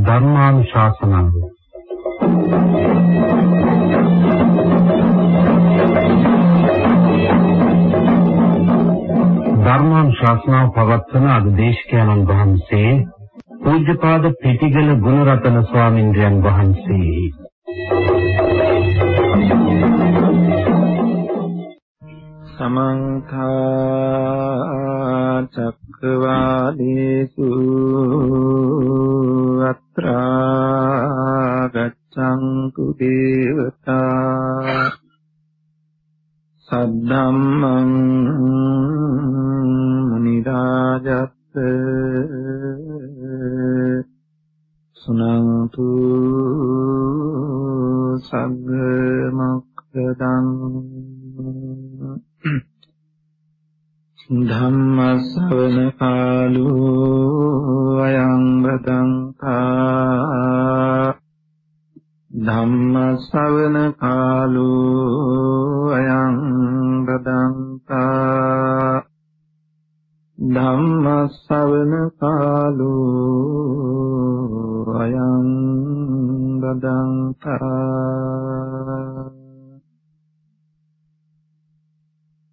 ධර්මානුශාසනාව ධර්මානුශාසනාව පවත්වන අද දේශකයන්න් වහන්සේ පූජ්‍යපාද පිටිගල ගුණරතන ස්වාමින්ද්‍රයන් වහන්සේ. සමන්ත චක්කවාලේසු අත්‍රා ගච්ඡන්තු දේවතා සද්ධම්මං මුනි රාජත් සුනන්තු සග්ග මොක්ඛදං ධම්ම ශ්‍රවණ කාලෝ අයං බදංකා ධම්ම ශ්‍රවණ කාලෝ අයං බදංකා ධම්ම ශ්‍රවණ කාලෝ අයං බදංකා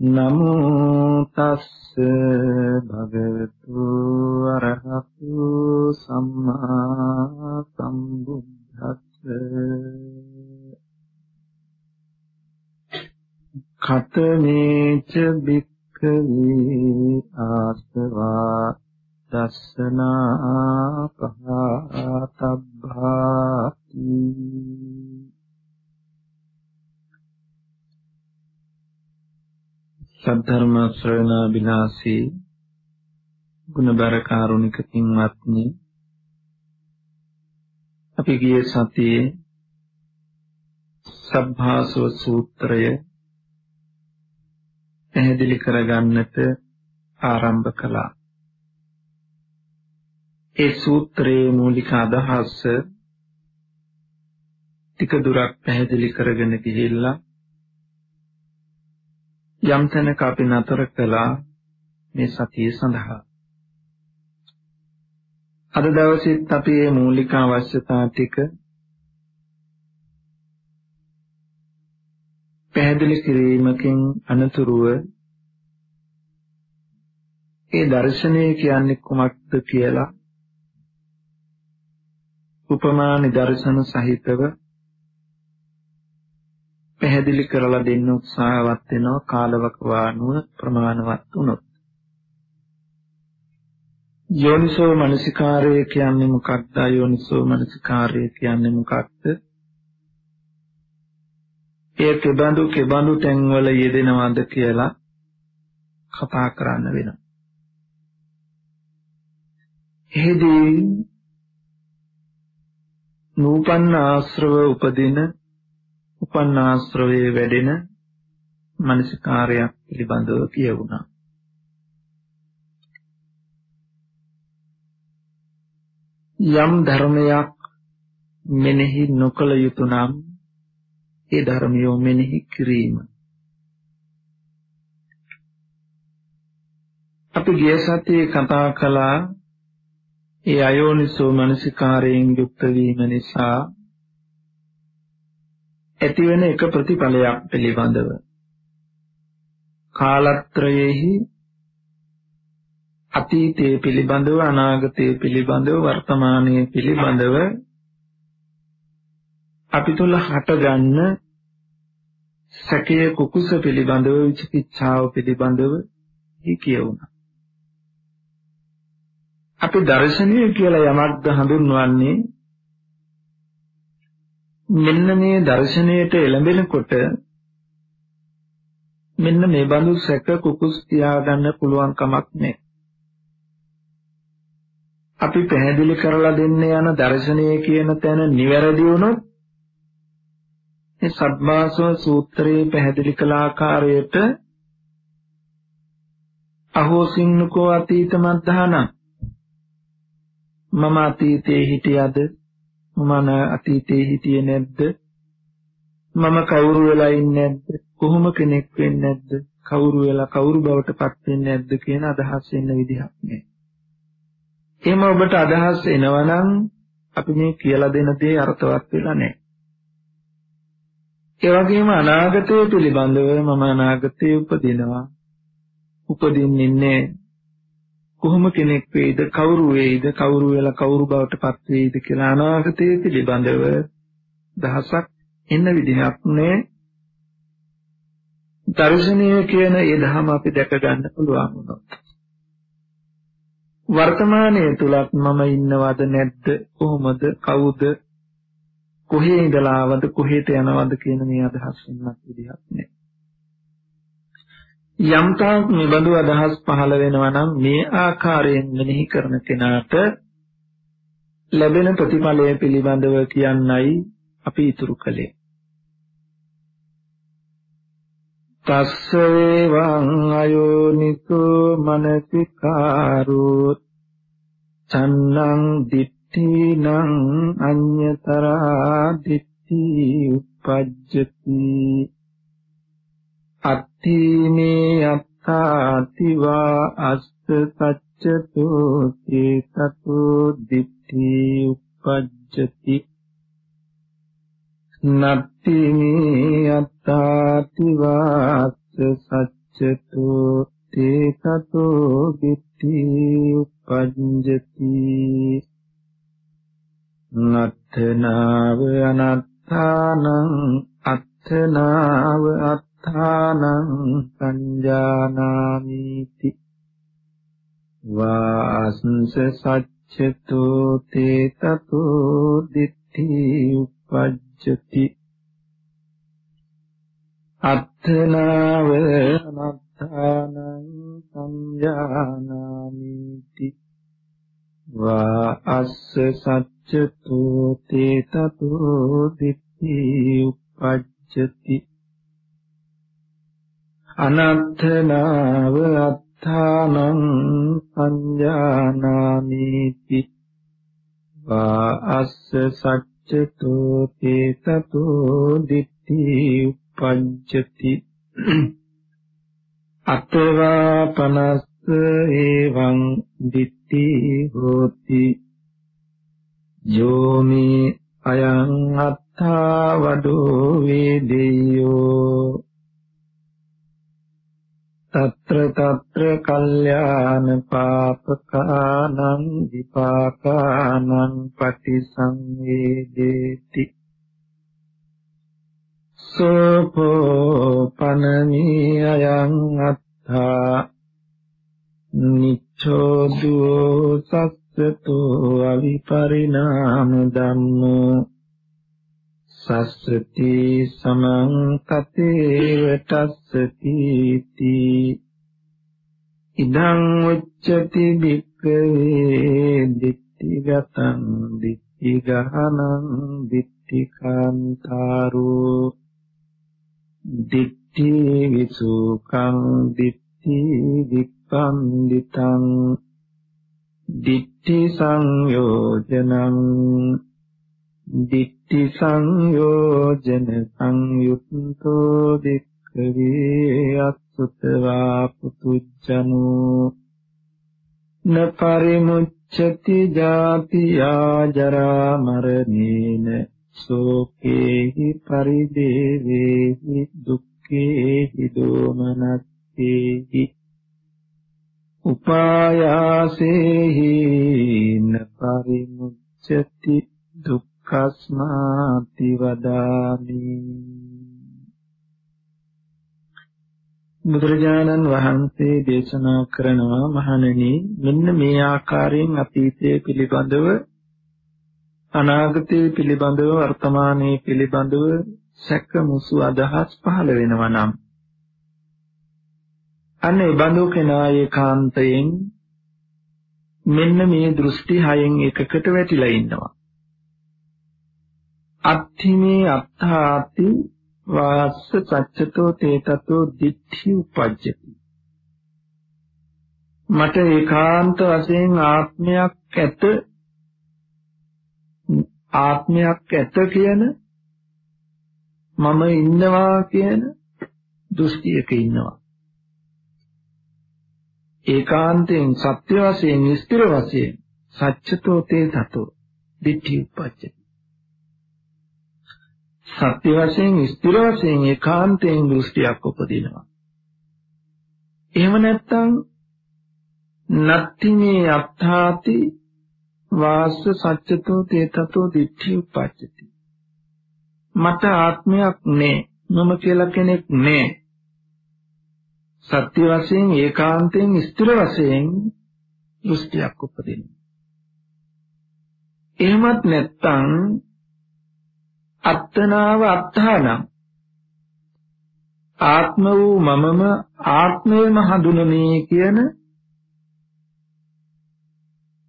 නමෝ තස්ස භගවතු අරහතු සම්මා සම්බුද්දස්ස. කතමේච බික්ඛවේ ආස්වා දස්සනා පහතබ්බාති. සද්ධර්ම ශ්‍රවණ බිලාසී ගුණබර කාරුණික පින්වත්නි අපි ගිය සතියේ සබ්භාසව සූත්‍රය පැහැදිලි කරගන්නට ආරම්භ කළා. ඒ සූත්‍රයේ මූලික අදහස ටික දුරක් පැහැදිලි කරගෙන ගිහිල්ලා යම් තැනක අපි නතර කළා මේ සතිය සඳහා. අද දවසෙත් අපි මේ මූලික අවශ්‍යතා ටික පැහැදිලි කිරීමකින් අනතුරුව ඒ දර්ශනය කියන්නේ කුමක්ද කියලා උපමා නිදර්ශන සහිතව පැහැදිලි කරලා දෙන්න උත්සාහවත් වෙනවා කාලවකවානුව ප්‍රමාණවත් වුණොත්. යෝනිසෝ මනසිකාරය කියන්නේ මොකක්ද? යෝනිසෝ මනසිකාරය කියන්නේ මොකක්ද? ඒ කෙබඳු කෙබඳු තැන්වල යෙදෙනවද කියලා කතා කරන්න වෙනවා. එහෙදී නූපන්න ආශ්‍රව උපදින උපන්නාශ්‍රවයේ වැඩෙන මනසිකාරයක් පිළිබඳව කියවුණා. යම් ධර්මයක් මෙනෙහි නොකළ යුතු නම් ඒ ධර්මියෝ මෙනෙහි කිරීම. අපි ගිය සතියේ කතා කළා ඒ අයෝනිසෝ මනසිකාරයෙන් යුක්ත වීම නිසා ඇතිවෙන එක ප්‍රතිඵලයක් පිළිබඳව කාලත්‍රයේහි අතීතයේ පිළිබඳව අනාගතයේ පිළිබඳව වර්තමානයේ පිළිබඳව අපි තුල හටගන්න සැකය කුකුස පිළිබඳව විචිකිච්ඡාව පිළිබඳව කියවුණා. අපි දර්ශනීය කියලා යමක්ද හඳුන්වන්නේ මෙන්න මේ දර්ශනයට එළඹෙනකොට මෙන්න මේ බඳු සැක කුකුස් තියාගන්න පුළුවන් කමක් නැහැ. අපි පැහැදිලි කරලා දෙන්න යන දර්ශනය කියන තැන නිවැරදි වුණොත් මේ සබ්බාසව සූත්‍රයේ පැහැදිලි කළ ආකාරයට අහෝසින්නකෝ අතීත මද්ධාන මම අතීතේ හිටියද මම අතීතේ හිටියේ නැද්ද? මම කවුරු වෙලා ඉන්නේ නැද්ද? කොහොම කෙනෙක් වෙන්නේ නැද්ද? කවුරු වෙලා කවුරු බවට පත් වෙන්නේ නැද්ද කියන අදහස් එන්න විදිහක් නෑ. එහෙම ඔබට අදහස් එනවනම් අපි මේ කියලා දෙන දේ අර්ථවත් වෙලා නැහැ. ඒ වගේම අනාගතය පිළිබඳව මම අනාගතයේ උපදිනවා. උපදින්නේ කොහොම කෙනෙක් වෙයිද කවුරු වෙයිද කවුරු වෙලා කවුරු බවට පත් වෙයිද කියලා අනාගතයේ පිළිබඳව දහසක් එන්න විදිහක් නෑ. දර්ශනීය කියන ඒ ධහම අපි දැක ගන්න පුළුවන් වුණොත්. වර්තමානයේ තුලත් මම ඉන්නවද නැද්ද? කොහොමද? කවුද? කොහේ ඉඳලා ආවද කොහෙට යනවද කියන මේ අදහස් වෙනක් විදිහක් නෑ. යම් තාක් මෙබඳු අදහස් පහළ වෙනවා නම් මේ ආකාරයෙන් මෙනෙහි කරන කෙනාට ලැබෙන ප්‍රතිඵලය පිළිබඳව කියන්නයි අපි ඉතුරු කළේ. තස්ස වේවං අයෝනිසෝ මනසිකාරෝ චන්නං දිට්ඨිනං අඤ්‍යතරා දිට්ඨි උපජ්ජති අත්ථීමේ අත්තාතිවා අස්ස සච්චතෝ චේතතෝ දිට්ඨි උපජ්ජති. නත්ති මේ අත්තාති වාස්ස සච්චතෝ තේ තතෝ විත්ති උපජ්ජති. නත්තනාව අනත්තානං අත්තනාව අත්තානං සංජානාමිති. වාස්ස සච්චතෝ තේ තතෝ දිට්ඨි උපජ්ජති උච්චති අත්තනාව අනත්තානං සංජානාමිති. වා අස්ස සච්චතු තේ තතෝ දිට්ඨි උපජ්ජති අනත්තනාව අත්තානං සංජානාමිති වා අස්ස සච්ච පච්චතෝ තේතතෝ දිට්ඨි උපජ්ජති. අත්වා පනස්ස එවං දිට්ඨි හෝති. යෝමි අයං අත්තා වඩෝ වේදෙය්‍යෝ తత్ర తత్ర కళ్యాణ పాపకానం విపాకానం పటిసంవేదేతి සෝපෝ පනමියයන් අත්තා නිච්ඡෝදෝ සස්සතෝ අවිපරිණාම ධම්මෝ සස්සති සමං කතේව තස්සති තී ඉදං උච්චති භික්ඛවේ දිට්ඨිගතං දිට්ඨිගහනං දිට්ඨිකාන්තාරෝ. දිට්ඨි විසුකං දිට්ඨි විප්පන්දිතං දිට්ඨි සංයෝජනං දිට්ඨි සංයෝජන සංයුක්තෝ දික්ඛවේ අත්සුතවා පුතුජනෝ. න පරිමුච්ඡති ජාතියා ජරා මරණේන සෝකේහි පරිදේවේහි දුක්ඛේහි දෝමනස්සේහි උපායාසේහි න පරිමුච්ඡති දුක් කස්මාති වදාමි බුදුරජාණන් වහන්සේ දේශනා කරනවා මහණෙනි මෙන්න මේ ආකාරයෙන් අතීතයේ පිළිබඳව අනාගතයේ පිළිබඳව වර්තමානයේ පිළිබඳව සැක මුසු අදහස් පහළ වෙනවා නම් අන්න ඒ බඳු කෙනා ඒකාන්තයෙන් මෙන්න මේ දෘෂ්ටි හයෙන් එකකට වැටිලා ඉන්නවා. අත්ථිමේ අත්ථාති වාස්ස සච්චතෝ තේතතෝ දිට්ඨි උපජ්ජති. මට ඒකාන්ත වශයෙන් ආත්මයක් ඇත ආත්මයක් ඇත කියන මම ඉන්නවා කියන දෘෂ්ටියක ඉන්නවා. ඒකාන්තයෙන් සත්‍ය වශයෙන් ස්ථිර වශයෙන් සත්‍යතෝ තේ තතෝ දිට්ඨි උපජ්ජති. සත්‍ය වශයෙන් ස්ථිර වශයෙන් ඒකාන්තයෙන් දෘෂ්ටියක් උපදිනවා. එහෙම නැත්නම් නත්ති මේ අත්තාති වාස්ස සත්‍යතෝ තේතතෝ දිට්ඨි උපජ්ජති මට ආත්මයක් නෑ. මම කියලා කෙනෙක් නෑ. සත්‍ය වශයෙන් ඒකාන්තයෙන් ස්ථිර වශයෙන් දෘෂ්ටියක් උපදිනවා. එහෙමත් නැත්නම් අත්තනාව අත්තානම් ආත්ම වූ මමම ආත්මයම හඳුනන්නේ කියන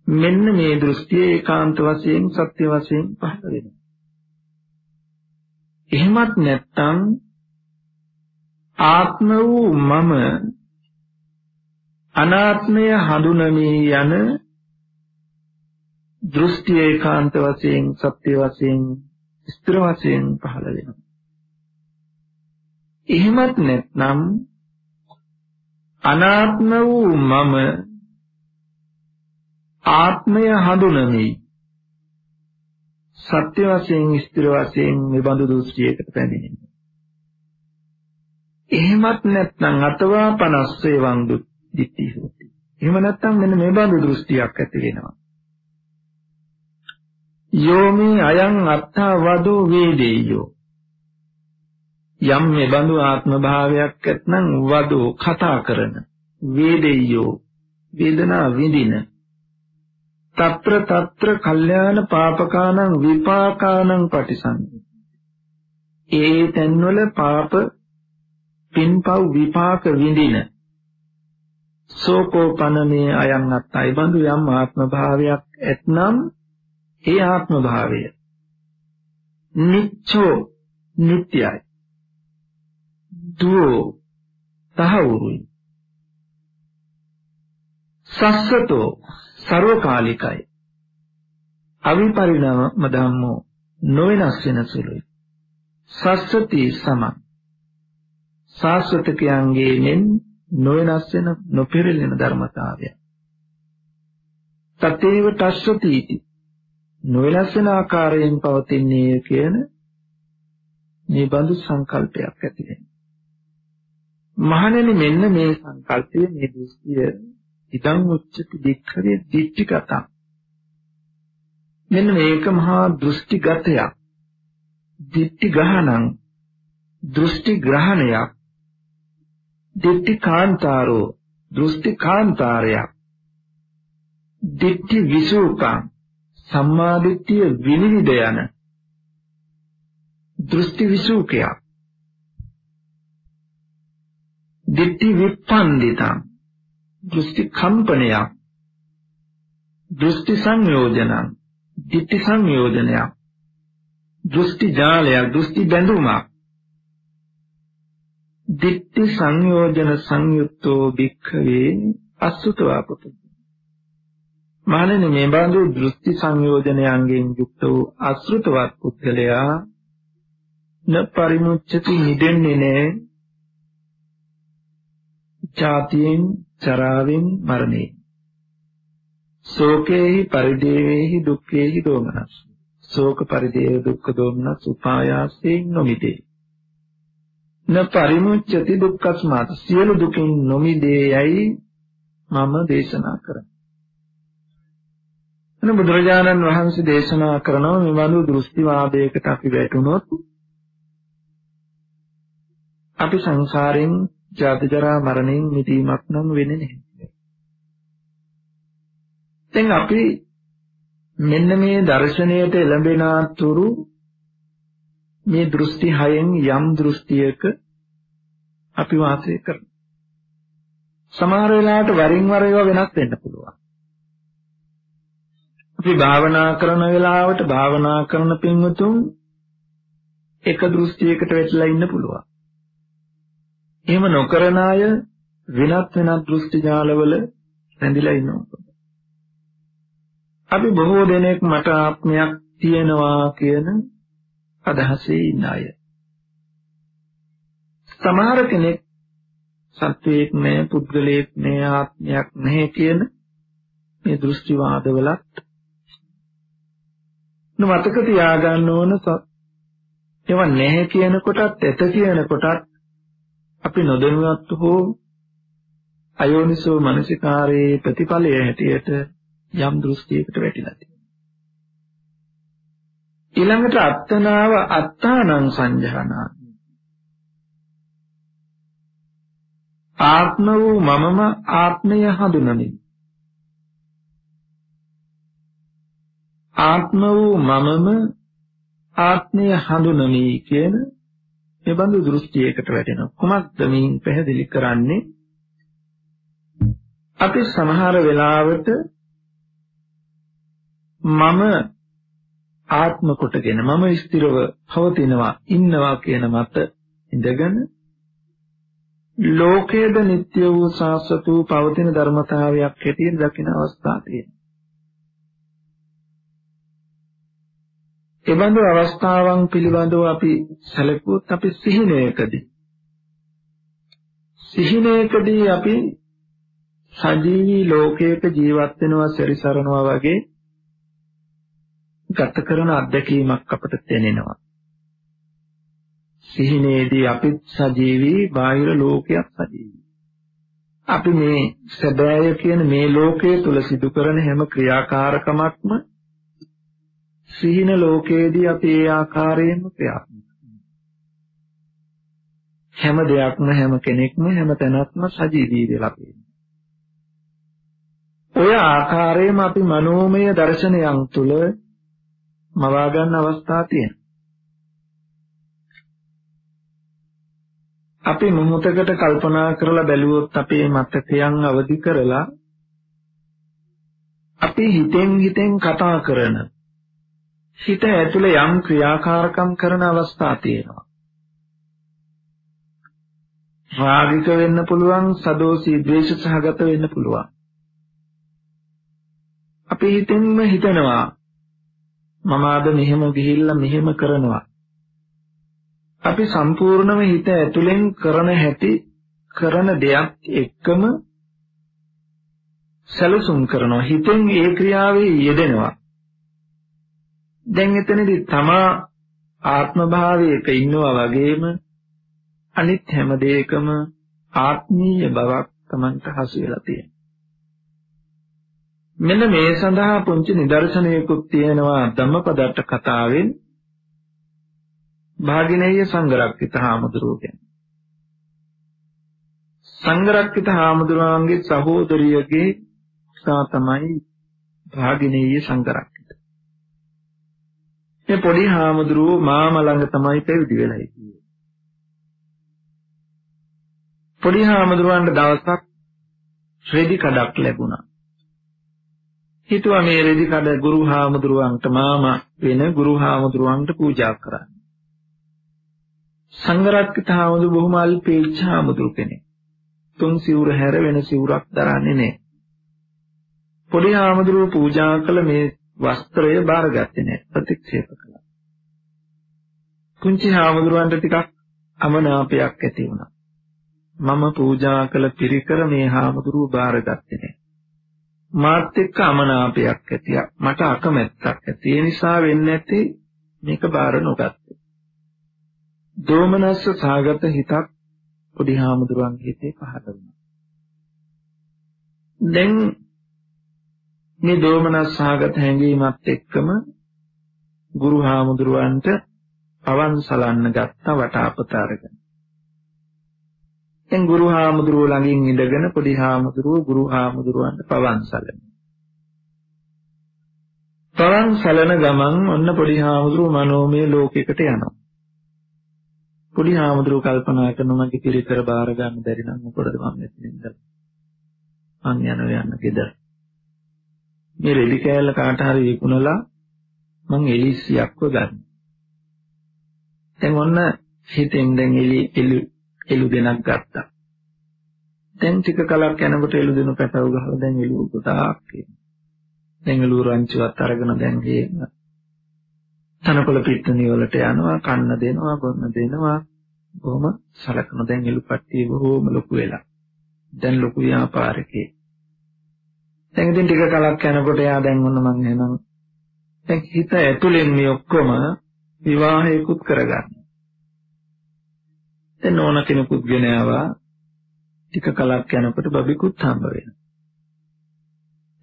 මෙන්න මේ දෘෂ්ටිය ඒකාන්ත වශයෙන් සත්‍ය වශයෙන් පහළ වෙනවා. එහෙමත් නැත්නම් ආත්ම වූ මම අනාත්මය හඳුනමී යන දෘෂ්ටි ඒකාන්ත වශයෙන් සත්‍ය වශයෙන් ස්ථිර වශයෙන් පහළ වෙනවා. එහෙමත් නැත්නම් අනාත්ම වූ මම ආත්මය හඳුනමි. සත්‍ය වශයෙන් ස්ථිර වශයෙන් මේ බඳු දෘෂ්ටියකට පැමිණෙනවා. එහෙමත් නැත්නම් අතවා 50 වංදු දිට්ඨි හොති. එහෙම නැත්නම් මෙන්න මේ බඳු දෘෂ්ටියක් ඇති වෙනවා. යෝමේ අයං අත්තා වදෝ වේදේයෝ. යම් මෙබඳු ආත්ම භාවයක් ඇත්නම් වදෝ කතා කරන වේදෙය්‍යෝ වේදනා විඳින. తත්‍ර తත්‍ර කල්යාණ පාපකානං විපාකානං පටිසංවි ඒ තැන්වල පාප පින්පව් විපාක විඳින. සෝකෝපනමේ අයං අත්තයි බඳු යම් ආත්ම භාවයක් ඇතනම් ඒ ආත්ම භාවය. නිච්චෝ නිට්යයි දුවෝ තහවුරුයි. සස්සතෝ ਸਰවකාලිකයි අවිපරිණාම ධම්මෝ නොවෙනස් වෙන සුළුයි. සස්සති සමන්. සාස්වතකයන්ගේ මෙන් නොවෙනස් වෙන නොපෙරළෙන ධර්මතාවය තතේව තස්සතිති නොවෙනස් වෙන ආකාරයෙන් පවතින්නේ කියන මේ බඳු සංකල්පයක් ඇති වෙනවා. මහණෙනි මෙන්න මේ සංකල්පය මේ දෘෂ්ටිය ඉදං උච්චති දික්ඛවේ දිට්ඨිගතං. මෙන්න මේක මහා දෘෂ්ටිගතයක්. දිට්ඨි ගහනං දෘෂ්ටි ග්‍රහණයක් දිට්ඨි කාන්තාරෝ දෘෂ්ටි කාන්තාරයක් දිට්ඨි විසූකං සම්මාදිට්ඨිය විනිවිද යන දෘෂ්ටි විසූකයක්. දිට්ඨි විප්පන්දිතං. දෘෂ්ටි කම්පනයක්. දෘෂ්ටි සංයෝජනං. දිට්ඨි සංයෝජනයක්. දෘෂ්ටි ජාලයක් දෘෂ්ටි බැඳුමක්. දිට්ඨි සංයෝජන සංයුක්තෝ භික්ඛවේ අසුතවා පුතු මානෙන මේ බඳු දෘෂ්ටි සංයෝජනයන්ගෙන් යුක්ත වූ අසෘතවත් පුද්ගලයා න පරිමුච්ඡති නිදෙන්නේ නැහැ ජාතියෙන් චරාවෙන් මරණේ ශෝකේහි පරිදේවේහි දුක්ඛේහි දෝමනස්. ශෝක පරිදේව දුක්ඛ දෝමනස් උපායාසයෙන් නොමිදේ. න පරිමුච්ඡති දුක්ඛස්මාත. සියලු දුකින් නොමිදේයයි මම දේශනා කරමි එන බුදුරජාණන් වහන්සේ දේශනා කරනවා මේ වඳු දෘෂ්ටිවාදයකට අපි වැටුනොත් අපි සංසාරෙන් ජාති ජරා මරණයෙන් මිදීමක් නම් වෙන්නේ නැහැ. දැන් අපි මෙන්න මේ දර්ශනයට එළඹෙන තුරු මේ දෘෂ්ටි හයෙන් යම් දෘෂ්ටියක අපි වාසය කරනවා. සමහර වෙලාවට වරින් වර ඒවා වෙනස් වෙන්න පුළුවන්. අපි භාවනා කරන වෙලාවට භාවනා කරන පින්වතුන් එක දෘෂ්ටියකට වැටලා ඉන්න පුළුවන්. එහෙම නොකරන අය වෙනත් වෙනත් දෘෂ්ටි ජාලවල රැඳිලා ඉන්නවා. අපි බොහෝ දෙනෙක් මට ආත්මයක් තියෙනවා කියන අදහසේ ඉන්න අය. සමහර කෙනෙක් සත්වයක් නෑ පුද්ගලයෙක් නෑ ආත්මයක් නැහැ කියන මේ දෘෂ්ටිවාදවලත් මතක තියාගන්න ඕන ඒවා නැහැ කියන කොටත් ඇත කියන කොටත් අපි නොදැනුවත් හෝ අයෝනිසෝ මනසිකාරයේ ප්‍රතිඵලය හැටියට යම් දෘෂ්ටියකට වැටිලා තියෙනවා. ඊළඟට අත්තනාව අත්තානං සංජානා. ආත්ම වූ මමම ආත්මය හඳුනමි. ආත්ම වූ මමම ආත්මය හඳුනමි කියන මේ බඳු දෘෂ්ටියකට වැටෙනවා. කුමක්ද මේන් පැහැදිලි කරන්නේ? අපි සමහර වෙලාවට මම ආත්ම කොටගෙන මම ස්ථිරව පවතිනවා ඉන්නවා කියන මත ඉඳගෙන ලෝකයේද නিত্য වූ සාස්වත වූ පවතින ධර්මතාවයක් හැටියට දකින අවස්ථා තියෙනවා. එබඳු අවස්ථාවන් පිළිබඳව අපි සැලකුවොත් අපි සිහිනයකදී සිහිනයකදී අපි සජීවී ලෝකයක ජීවත් වෙනවා සැරිසරනවා වගේ ගත කරන අත්දැකීමක් අපට දැනෙනවා. සිහිනේදී අපිත් සජීවී බාහිර ලෝකයක් සජීවී. අපි මේ සැබෑය කියන මේ ලෝකයේ තුල සිදු කරන හැම ක්‍රියාකාරකමක්ම සිහින ලෝකයේදී අපි ඒ ආකාරයෙන්ම ක්‍රියාත්මක හැම දෙයක්ම හැම කෙනෙක්ම හැම තැනක්ම සජීවී වෙලා තියෙනවා. ඔය ආකාරයෙන්ම අපි මනෝමය දර්ශනයන් තුල මවා ගන්න අවස්ථා තියෙනවා. අපි මොහොතකට කල්පනා කරලා බැලුවොත් අපේ මතකයන් අවදි කරලා අපි හිතෙන් හිතෙන් කතා කරන හිත ඇතුලේ යම් ක්‍රියාකාරකම් කරන අවස්ථා තියෙනවා. රාගික වෙන්න පුළුවන්, සදෝසී ද්වේෂ සහගත වෙන්න පුළුවන්. අපි හිතෙන්ම හිතනවා මම අද මෙහෙම ගිහිල්ලා මෙහෙම කරනවා. අපි සම්පූර්ණව හිත ඇතුලෙන් කරන හැටි කරන දෙයක් එක්කම සැලසුම් කරනවා. හිතෙන් ඒ ක්‍රියාවේ යෙදෙනවා. දැන් එතනදී තමා ආත්ම භාවයක ඉන්නවා වගේම අනිත් හැම දෙයකම ආත්මීය බවක් Tamanට හසු වෙලා තියෙනවා. මෙන්න මේ සඳහා පුංචි නිදර්ශනයකුත් තියෙනවා ධම්මපදට්ට කතාවෙන් භාගිනේය සංඝරක්කිත හාමුදුරුවෝ කියන්නේ. සංඝරක්කිත හාමුදුරුවන්ගේ සහෝදරියගේ සා තමයි භාගිනේය සංඝරක්කිත. මේ පොඩි හාමුදුරුවෝ මාම ළඟ තමයි පැවිදි වෙලා හිටියේ. පොඩි හාමුදුරුවන්ට දවසක් රෙදි කඩක් ලැබුණා. හිතුවා මේ රෙදි කඩ ගුරු හාමුදුරුවන්ට මාමා වෙන ගුරු හාමුදුරුවන්ට පූජා කරන්න. සංඝරත්න හාමුදුරු බොහොම අල්පේච්ඡ හාමුදුරු කෙනෙක්. තුන් සිවුර හැර වෙන සිවුරක් දරන්නේ නැහැ. පොඩි හාමුදුරුව පූජා කළ මේ වස්ත්‍රය බාරගත්තේ නැහැ. ප්‍රතික්ෂේප කළා. කුංචි හාමුදුරුවන්ට ටිකක් අමනාපයක් ඇති වුණා. මම පූජා කළ පිරිකර මේ හාමුදුරුව බාරගත්තේ නැහැ. මාත් එක්ක අමනාපයක් ඇතිය මට අකමැත්තක් ඇති ඒ නිසා වෙන්නේ නැති මේක බාර නොගත්තේ දෝමනස්ස සාගත හිතක් පොඩි හාමුදුරුවන්ගේ හිතේ පහළ වුණා දැන් මේ දෝමනස් සාගත හැඟීමත් එක්කම ගුරු හාමුදුරුවන්ට පවන් සලන්න ගත්ත වටාපත අරගෙන දැන් ගුරු හාමුදුරුවෝ ළඟින් ඉඳගෙන පොඩි හාමුදුරුවෝ ගුරු හාමුදුරුවන්ට පවන් සැලන. පවන් සැලන ගමන් ඔන්න පොඩි හාමුදුරුවෝ මනෝමය ලෝකයකට යනවා. පොඩි හාමුදුරුවෝ කල්පනා කරනවා මගේ පිළිතර බාර ගන්න බැරි නම් මොකටද මම මෙතන ඉඳලා මං යනවා යන්න ගෙදර. මේ රෙදි කෑල්ල කාට හරි විකුණලා මං එලිසියක්ව ගන්න. දැන් ඔන්න හිතෙන් දැන් එලි එලු එලු දෙනක් ගත්තා. දැන් ටික කලක් යනකොට එළු දෙනු පැටව ගහලා දැන් එළුව ගොඩාක් දැන් එළුව රංචුවත් අරගෙන දැන් ගේන තනකොළ පිට්ටනිය වලට යනවා කන්න දෙනවා බොන්න දෙනවා බොහොම සලකන දැන් එළු පට්ටිය බොහොම ලොකු වෙලා දැන් ලොකු ව්‍යාපාරිකේ දැන් ඉතින් ටික කලක් යනකොට එයා දැන් ඔන්න මං එහෙනම් දැන් හිත ඇතුලෙන් මේ ඔක්කොම විවාහයකුත් කරගන්න දැන් ඕන කෙනෙකුත් ගෙන ආවා ටික කලක් යනකොට බබිකුත් හම්බ වෙනවා.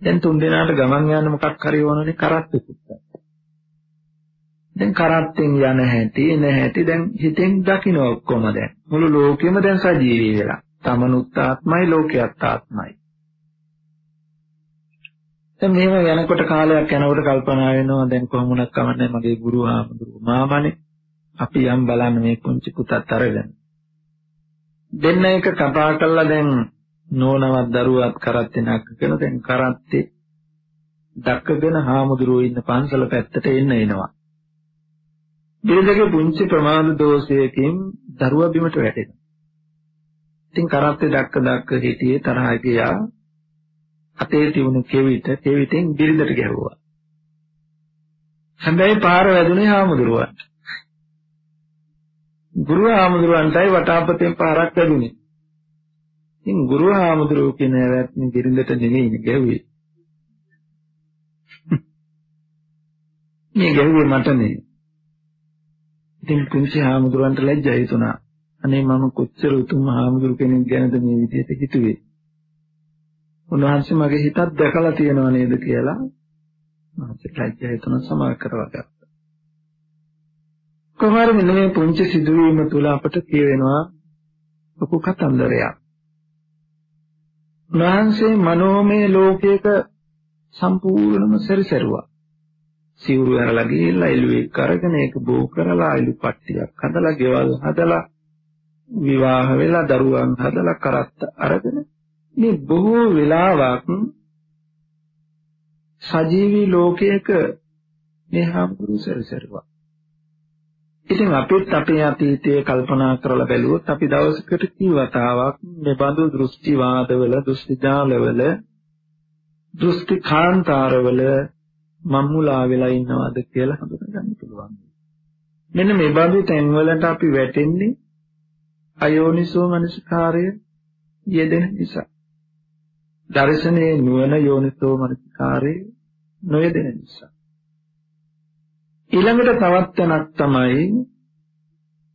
දැන් තුන් දෙනාට ගමන් යන්න මොකක් හරි ඕනනේ කරත්තෙකුත්. දැන් කරත්තෙන් යන හැටි එන හැටි දැන් හිතෙන් දකින්න ඔක්කොම දැන්. මුළු ලෝකෙම දැන් සජීවී වෙලා. තමනුත් ආත්මයි ලෝකයක් ආත්මයි. දැන් මේව යනකොට කාලයක් යනකොට කල්පනා වෙනවා දැන් කොහොමුණක් කමන්නේ මගේ ගුරු ආමඳුරු මාමනේ අපි යම් බලන්න මේ පුංචි පුතත් අරගෙන දෙන්න එක කතා කළා දැන් නෝනවත් දරුවත් කරත්තේ නක්කගෙන දැන් කරත්තේ දක්කගෙන හාමුදුරුවෝ ඉන්න පන්සල පැත්තට එන්න එනවා. බිරිඳගේ පුංචි ප්‍රමාද දෝෂයකින් දරුවා බිමට වැටෙනවා. ඉතින් කරත්තේ දක්ක දක්ක හිටියේ තරහ ගියා. අතේ තිබුණු කෙවිත කෙවිතෙන් බිරිඳට ගැහුවා. හැබැයි පාර වැදුනේ හාමුදුරුවන්ට. ගුරු ආමඳුරන්ටයි වටාපතෙන් පාරක් ලැබුණේ. ඉතින් ගුරු ආමඳුරෝ කියන වැත්නි බිරිඳට නෙමෙයි ගැහුවේ. මේ ගැහුවේ මට නේ. ඉතින් පුංචි ආමඳුරන්ට ලැජ්ජයි තුනා. අනේ මම කොච්චර උතුම් ආමඳුරු කෙනෙක් ගැනද මේ විදිහට හිතුවේ. උන්වහන්සේ මගේ හිතත් දැකලා තියෙනව නේද කියලා මහත් ලැජ්ජයි තුනා සමාව කරවා ගත්තා. කොහොමද මෙන්න මේ පුංචි සිදුවීම තුළ අපට කියවෙනවා ලොකු කතන්දරයක්. උන්වහන්සේ මනෝමය ලෝකයක සම්පූර්ණම සැරිසරුවා. සිවුරු ඇරලා ගිහිල්ලා එළුවෙක් අරගෙන ඒක බෝ කරලා එළු පට්ටියක් හදලා ගෙවල් හදලා විවාහ වෙලා දරුවන් හදලා කරත්ත අරගෙන මේ බොහෝ වෙලාවක් සජීවී ලෝකයක මේ හම්බුරු සැරිසරුවා. ඉතින් අපිත් අපේ අතීතයේ කල්පනා කරලා බැලුවොත් අපි දවසකට කී වතාවක් මේ බඳු දෘෂ්ටිවාදවල දෘෂ්ටිජාලවල දෘෂ්ටි කාන්තාරවල මම්මුලා වෙලා ඉන්නවද කියලා හඳුනගන්න පුළුවන්. මෙන්න මේ බඳු තැන්වලට අපි වැටෙන්නේ අයෝනිසෝ මනසිකාරය යෙදෙන නිසා. දර්ශනයේ නුවණ යෝනිසෝ මනසිකාරය නොයෙදෙන නිසා. ඊළඟට තවත් තැනක් තමයි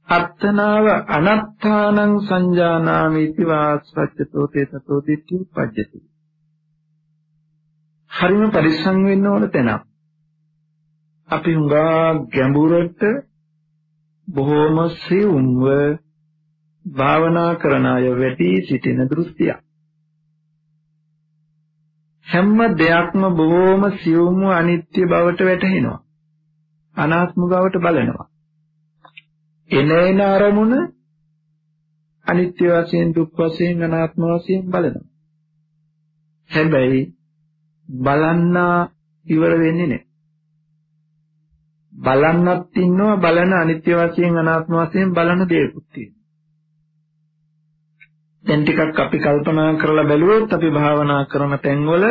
අත්තනාව අනත්තානං සංජානාමිති වාස්සච්චතෝ තේතතෝ දිට්ඨි උපජ්ජති. හරිම පරිස්සම් වෙන්න ඕන තැනක්. අපි හුඟා ගැඹුරට බොහෝම සියුම්ව භාවනා කරන අය වැඩි සිටින දෘෂ්ටියක්. හැම දෙයක්ම බොහෝම සියුම්ව අනිත්‍ය බවට වැටහෙනවා. අනාත්ම බවට බලනවා. එන එන අරමුණ අනිත්‍ය වශයෙන් දුක් වශයෙන් අනාත්ම වශයෙන් බලනවා. හැබැයි බලන්නා ඉවර වෙන්නේ නැහැ. බලන්නත් ඉන්නවා බලන අනිත්‍ය වශයෙන් අනාත්ම වශයෙන් බලන දේකුත් තියෙනවා. දැන් ටිකක් අපි කල්පනා කරලා බැලුවොත් අපි භාවනා කරන තැන්වල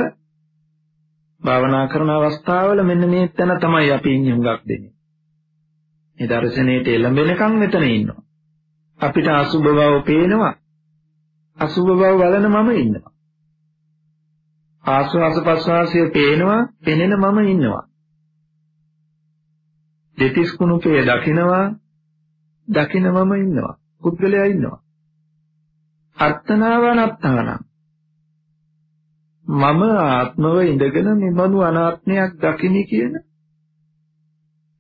භාවනා කරන අවස්ථාවල මෙන්න මේ තැන තමයි අපි ඉන්නේ හුඟක් දෙන්නේ. මේ දර්ශනයේට එළඹෙනකන් මෙතන ඉන්නවා. අපිට අසුබ බව පේනවා. අසුබ බව බලන මම ඉන්නවා. ආස්වාස ප්‍රස්වාසය පේනවා, පෙනෙන මම ඉන්නවා. දෙතිස් කුණුපේ දකින්නවා, දකින්න මම ඉන්නවා. පුද්ගලයා ඉන්නවා. අර්ථනාව නත්තානම් මම ආත්මව ඉඳගෙන මෙබඳු අනාත්මයක් දකිමි කියන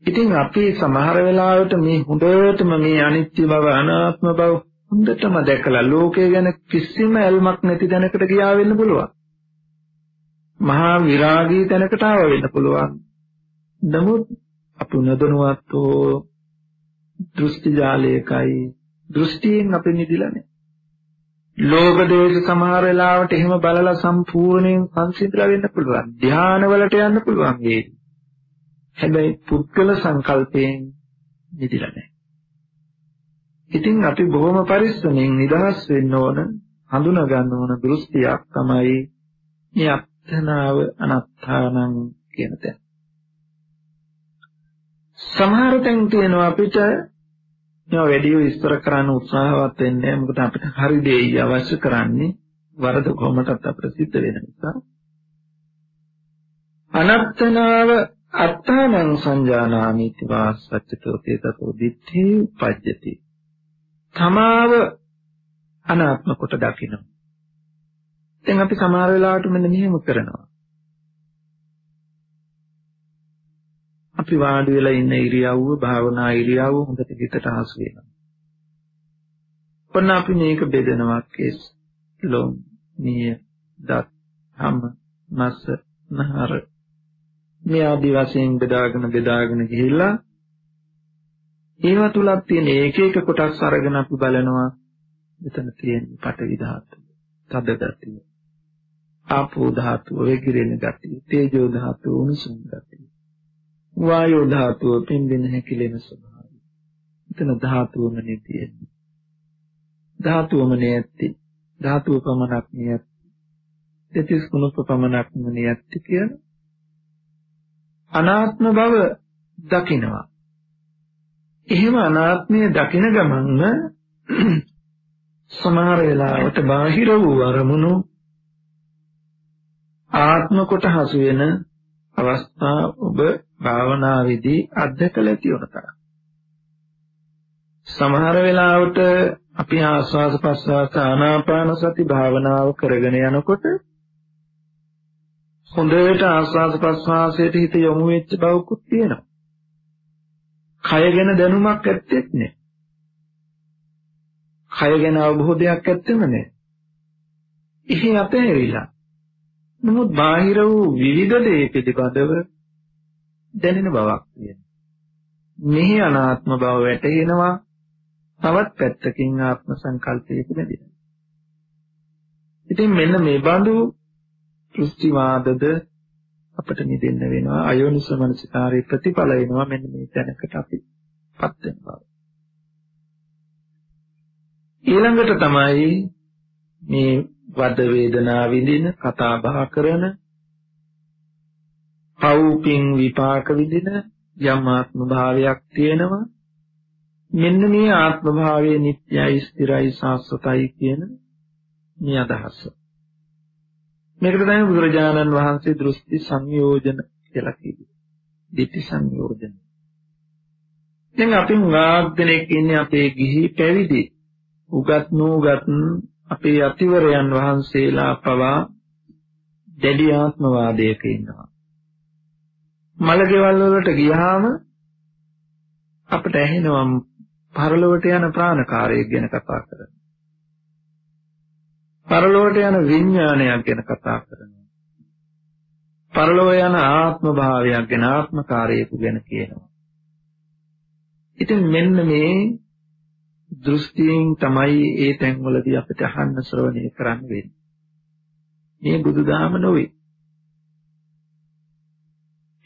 ඉතින් අපි සමහර වෙලාවට මේ හොඳටම මේ අනිත්‍ය බව අනාත්ම බව හොඳටම දැකලා ලෝකය ගැන කිසිම ඇල්මක් නැති දැනකට ගියා වෙන්න පුළුවන්. මහා විරාගී තැනකට ආව වෙන්න පුළුවන්. නමුත් අපි නොදැනුවත්ව දෘෂ්ටි ජාලයකයි දෘෂ්ටියෙන් අපි නිදිලා නැහැ. ලෝභ දේශ සමහර වෙලාවට එහෙම බලලා සම්පූර්ණයෙන් සංසිඳලා වෙන්න පුළුවන්. ධානවලට යන්න පුළුවන් ඒ. හැබැයි පුද්ගල සංකල්පයෙන් නිදිලා නැහැ. ඉතින් අපි බොහොම පරිස්සමෙන් නිදහස් වෙන්න ඕන හඳුනා ගන්න ඕන දෘෂ්ටියක් තමයි මේ අත්ථනාව අනත්තානං කියන තැන. සමහර තැන් තියෙනවා අපිට මේවා වැඩි විස්තර කරන්න උත්සාහවත් වෙන්නේ මොකද අපිට හරි දෙයි අවශ්‍ය කරන්නේ වරද කොහොමදත් අපිට සිද්ධ වෙන නිසා. අනත්තනාව අත්තානං සංජානාමි තිවා සත්‍යතෝ තේතෝ දිත්තේ පජ්ජති තමාව අනාත්ම කොට දකිනවා. දැන් අපි සමහර වෙලාවට මෙන්න මෙහෙම කරනවා. අපි වාඩි වෙලා ඉන්න ඉරියව්ව භාවනා ඉරියව්ව හොඳට හිතට හසු වෙනවා. ඔන්න අපි මේක බෙදනවා කේස් ලොම් නිය දත් හම මස් නහර මේ ආදි වශයෙන් බෙදාගෙන බෙදාගෙන ගිහිල්ලා ඒවා තුලක් තියෙන එක එක කොටස් අරගෙන අපි බලනවා මෙතන තියෙන පටවි ධාතුව, තද ගතිය, ආපෝ ධාතුව, වේගිරෙන ගතිය, තේජෝ ධාතුව, උණුසුම් ගතිය. වායෝ ධාතුව පින්බින හැකිලෙන ස්වභාවය. එතන ධාතුවමනේ තියෙන්නේ. ධාතුවමනේ ඇත්තේ. ධාතුව පමණක් නෙයි. දෙතිස් කුණප පමණක් නෙයි ඇත්තේ කියලා. අනාත්ම බව දකිනවා. එහෙම අනාත්මය දකින ගමන්ම සමහර වෙලාවට බාහිර වූ අරමුණු ආත්ම කොට හසු වෙන අවස්ථා ඔබ භාවනාවේදී අධ්‍යක්ෂ ලැබී උනතර. සමහර වෙලාවට අපි ආස්වාද ප්‍රස්වාස ආනාපාන සති භාවනාව කරගෙන යනකොට හොඳට ආස්වාද ප්‍රස්වාසයට හිත යොමු වෙච්ච බවකුත් තියෙනවා. කය ගැන දැනුමක් ඇත්තෙත් නෑ. කය ගැන අවබෝධයක් ඇත්තෙම නෑ. ඉහි අපේරිලා. නමුත් බාහිර වූ විවිධ දේ පිළිබඳව දැනෙන බවක් තියෙනවා. මෙහි අනාත්ම බව වැටහෙනවා. තවත් පැත්තකින් ආත්ම සංකල්පයක බැඳෙනවා. ඉතින් මෙන්න මේ බඳු දෘෂ්ටිවාදද අපිට නිදෙන්න වෙනවා. අයෝනිසෝ මනසිකාරයේ ප්‍රතිඵල වෙනවා මෙන්න මේ තැනකට අපිපත් වෙනවා. ඊළඟට තමයි මේ වද වේදනා විඳින කතා බහ කරන පව්පින් විපාක විදින යම් ආත්ම භාවයක් තියෙනවා. මෙන්න මේ ආත්ම භාවයේ නිට්ටයයි ස්ථිරයි සාස්වතයි කියන මේ අදහස. මේකට තමයි බුදුරජාණන් වහන්සේ දෘෂ්ටි සංයෝජන කියලා කිව්වේ. ditthi සංයෝජන. දැන් අපි හුඟක් දෙනෙක් ඉන්නේ අපේ ගිහි පැවිදි. උගත් නූගත් අපේ අතිවරයන් වහන්සේලා පවා දැඩි ආත්මවාදයක ඉන්නවා. මලගෙවල් වලට ගියාම අපිට ඇහෙනවා පරලොවට යන ප්‍රාණකාරයෙක් ගැන කතා කරනවා. පරලොවට යන විඥානයක් ගැන කතා කරනවා. පරලොව යන ආත්ම භාවයක් ගැන ආත්මකාරයෙකු ගැන කියනවා. ඉතින් මෙන්න මේ දෘෂ්ටියෙන් තමයි ඒ තැන්වලදී අපිට අහන්න ශ්‍රවණය කරන්න වෙන්නේ. මේ බුදුදහම නොවේ.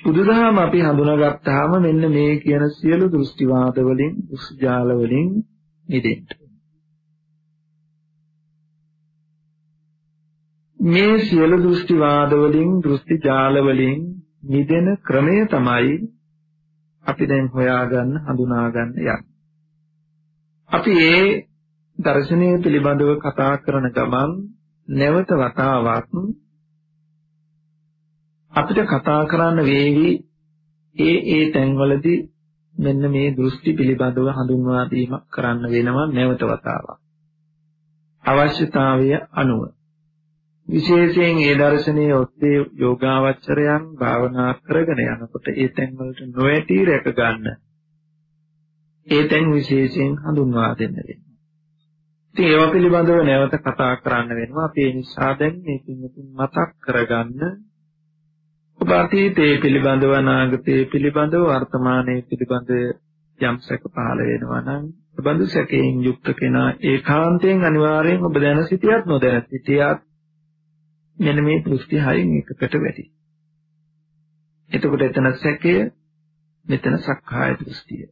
බුදුදහම අපි හඳුනාගත්තාම මෙන්න මේ කියන සියලු දෘෂ්ටිවාද වලින් දුස්ජාල වලින් මිදෙන්න. මේ සියලු දෘෂ්ටිවාද වලින් දෘෂ්ටිජාල වලින් මිදෙන ක්‍රමය තමයි අපි දැන් හොයාගන්න හඳුනාගන්න යන්නේ. අපි ඒ දර්ශනය පිළිබඳව කතා කරන ගමන් නැවත වතාවක් අපිට කතා කරන්න වේවි ඒ ඒ තැන්වලදී මෙන්න මේ දෘෂ්ටි පිළිබඳව හඳුන්වා දීමක් කරන්න වෙනවා නැවත වතාවක්. අවශ්‍යතාවය අනුව විශේෂයෙන් ඒ දර්ශනයේ ඔස්සේ යෝගාවචරයන් භාවනා කරගෙන යනකොට ඒ තැන්වලට නොඇටි රැක ගන්න. ඒ තැන් විශේෂයෙන් හඳුන්වා දෙන්න වෙනවා. ඉතින් ඒවා පිළිබඳව නැවත කතා කරන්න වෙනවා. අපි ඒ නිසා දැන් මේකින් මතක් කරගන්න ඔබ අතීතයේ පිළිබඳව අනාගතයේ පිළිබඳව වර්තමානයේ පිළිබඳ යම් සැක පහළ වෙනවා නම් බඳු සැකයෙන් යුක්ත කෙනා ඒකාන්තයෙන් අනිවාර්යෙන් ඔබ දැන සිටියත් නොදැන සිටියත් මෙන්න මේ දෘෂ්ටි හයෙන් එකකට වැටි. එතකොට එතන සැකය මෙතන සක්කාය දෘෂ්ටිය.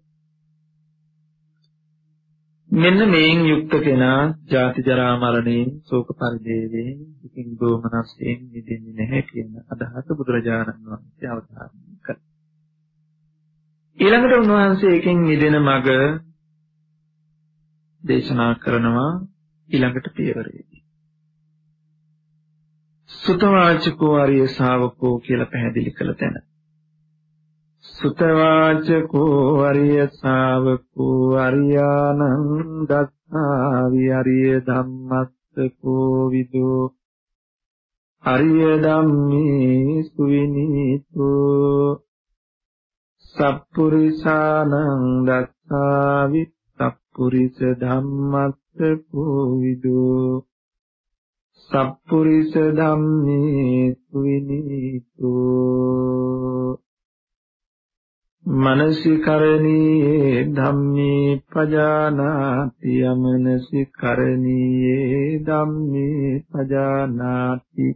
මෙන්න මේන් යුක්ත කෙනා ජාති ජරා මරණයෙන් ශෝක පරිදේවයෙන් ඉතින් දෝමනස්යෙන් මිදෙන්නේ නැහැ කියන අදහස බුදුරජාණන් වහන්සේ අවධාරණය කළා. ඊළඟට උන්වහන්සේ එකෙන් මිදෙන මඟ දේශනා කරනවා ඊළඟට පියවරේදී. සුතවාචකෝ ආර්ය ශාවකෝ කියලා පැහැදිලි කළ තැන. සුතවාචකෝ ආර්ය ශාවකෝ ආර්යානං දස්සාවි ආර්ය ධම්මස්සකෝ විදෝ ආර්ය ධම්මේ සුවිනීතෝ සප්පුරිසානං දස්සාවි සප්පුරිස ධම්මස්සකෝ විදෝ සප්පුරිස ධම්මේ සුවිනීතෝ මනසිකරණීයේ ධම්මේ පජානාති යමනසිකරණීයේ ධම්මේ පජානාති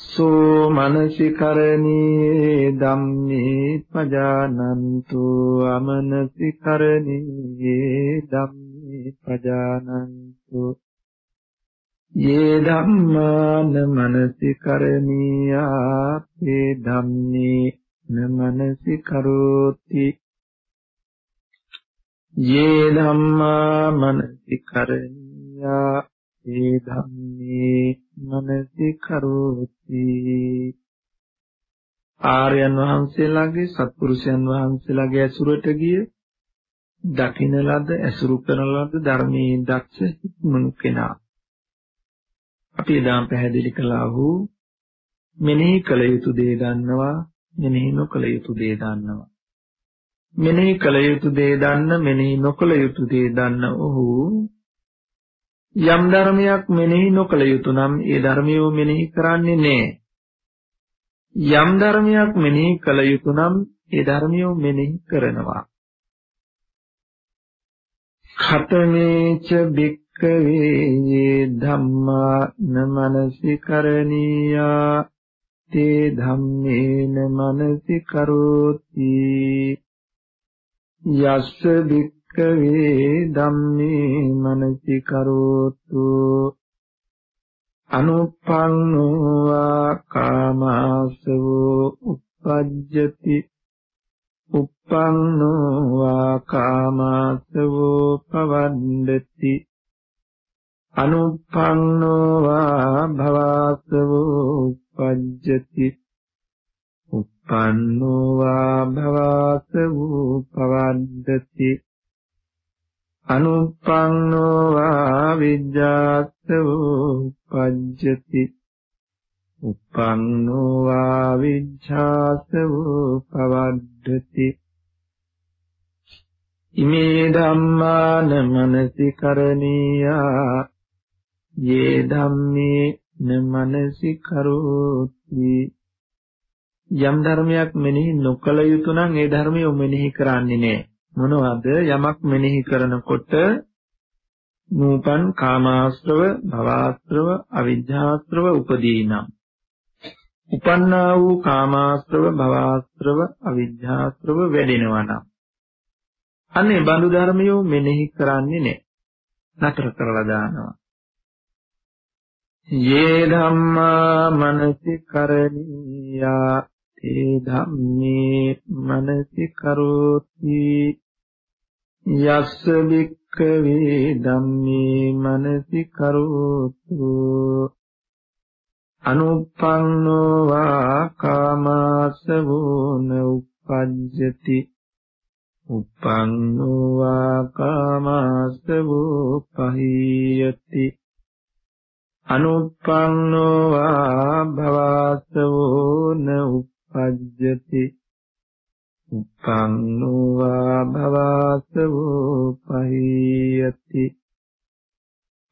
සෝ මනසිකරණීයේ ධම්මේ පජානන්තු අමනසිකරණීයේ ධම්මේ පජානන්තු යේ ධම්මාන මනසිකරණීයා තේ ධම්මේ න මනසිකරෝති යේ ධම්මා මනසිකරණීයා තේ ධම්මේ මනසිකරෝති ආර්යයන් වහන්සේලාගේ සත්පුරුෂයන් වහන්සේලාගේ ඇසුරට ගිය දකින ලද ඇසුරු කරන ලද ධර්මයේ දක්ෂ හික්මුණු කෙනා. අපි එදාම පැහැදිලි කළා වූ මෙනෙහි කළ යුතු දේ දන්නවා. මෙනෙහි නොකළ යුතු දේ දන්නවා. මෙනෙහි කළ යුතු දේ දන්න මෙනෙහි නොකළ යුතු දේ දන්න ඔහු යම් ධර්මයක් මෙනෙහි නොකළ යුතු නම් ඒ ධර්මියව මෙනෙහි කරන්නේ නැහැ. යම් ධර්මයක් මෙනෙහි කළ යුතු නම් ඒ ධර්මියව මෙනෙහි කරනවා. ඛතමේච බික් භික්ඛවේ ධම්මා නමනසිකරණීයා තේ ධම්මේන මනසිකරෝති යස්ස භික්ඛවේ ධම්මේ මනසිකරෝතු අනුප්පන්නෝ කාමාසවෝ uppajjati uppannෝ කාමාසවෝ පවණ්ඩති අනුප්පන්නෝ වා භවාසවෝ පජ්ජති උප්පන්නෝ වා භවාසවෝ පවද්දති අනුප්පන්නෝ වා විජ්ජාසවෝ පජ්ජති උප්පන්නෝ වා විජ්ජාසවෝ පවද්දති ඉමේ ධම්මාන මනසිකරණීයා යේ ධම්මේ න මනසි කරෝති. යම් ධර්මයක් මෙනෙහි නොකළ යුතු නම් ඒ ධර්මය මෙනෙහි කරන්නේ නැහැ මොනවද? යමක් මෙනෙහි කරනකොට නූපන් කාමාශ්‍රව භවආශ්‍රව අවිජ්ජාශ්‍රව උපදීනම්. උපන්නා වූ කාමාශ්‍රව භවආශ්‍රව අවිජ්ජාශ්‍රව වැඩෙනවා නම්. අනේ බඳු ධර්මියෝ මෙනෙහි කරන්නේ නැහැ නතර කරලා දානවා. යේ ධම්මා මනසි කරණීයා තේ ධම්මේ මනසි කරෝති යස්ස වික්ඛවේ ධම්මේ මනසි කරෝතු අනුප්පන්නෝ වා කාමාසවෝන උප්පජ්ජති උප්පන්නෝ වා කාමාසවෝ පහියති. අනුප්පන්නෝ වා භවස්සවෝ න උප්පජ්ජති උප්පන්නෝ වා භවස්සවෝ පහියති.